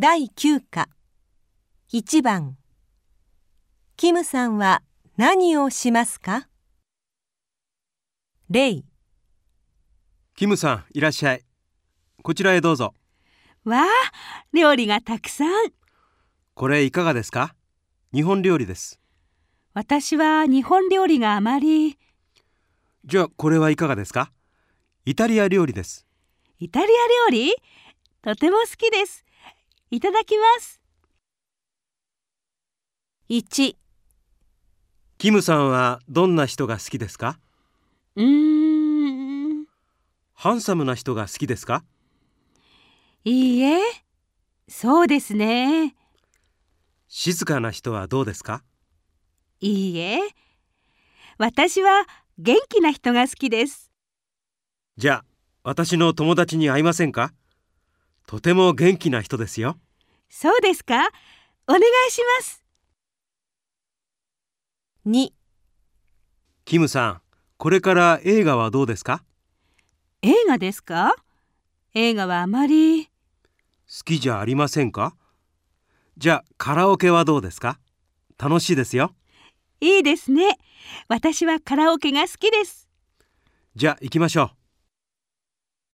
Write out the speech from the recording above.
第9課。1番。キムさんは何をしますか？例キムさんいらっしゃい。こちらへどうぞ。わあ、料理がたくさん。これいかがですか？日本料理です。私は日本料理があまり。じゃあこれはいかがですか？イタリア料理です。イタリア料理？とても好きです。いただきます。1キムさんはどんな人が好きですか？うーん。ハンサムな人が好きですか？いいえ。そうですね。静かな人はどうですか？いいえ。私は元気な人が好きです。じゃあ私の友達に会いませんか？とても元気な人ですよ。そうですか？お願いします。2キムさんこれから映画はどうですか？映画ですか？映画はあまり。好きじゃありませんか？じゃあカラオケはどうですか？楽しいですよ。いいですね。私はカラオケが好きです。じゃあ行きましょう